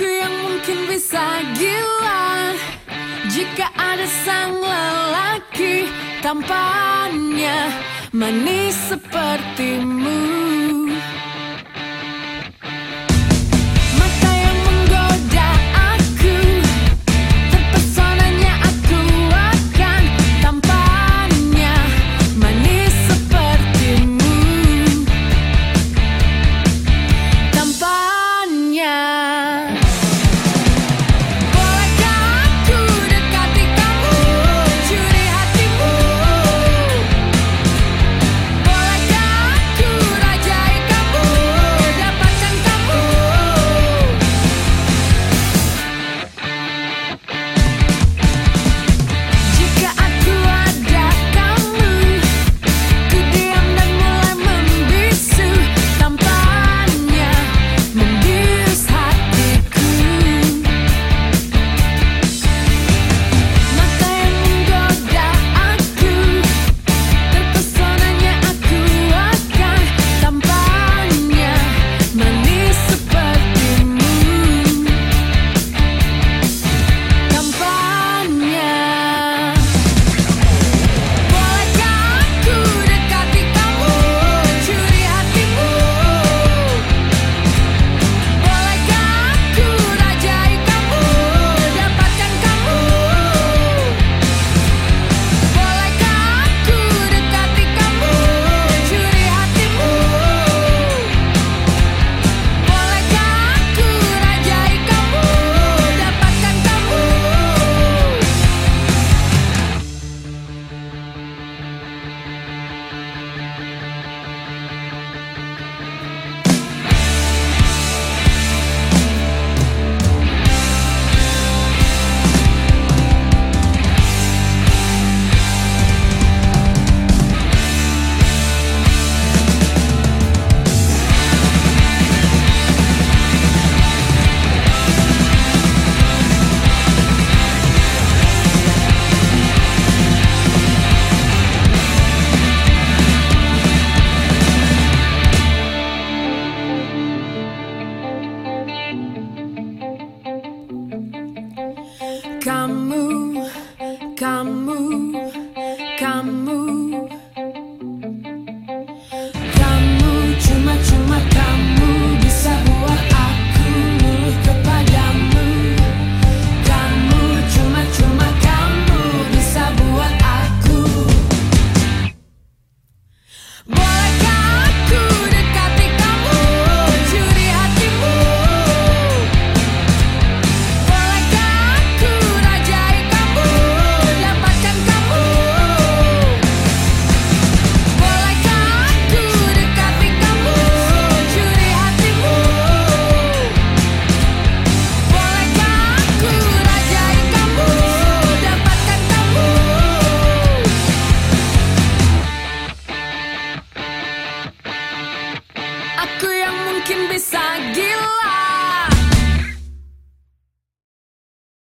Aku yang mungkin bisa gila. Jika ada sang lelaki Tampannya manis sepertimu Camus, Camus, Camus. Aku yang mungkin bisa gila.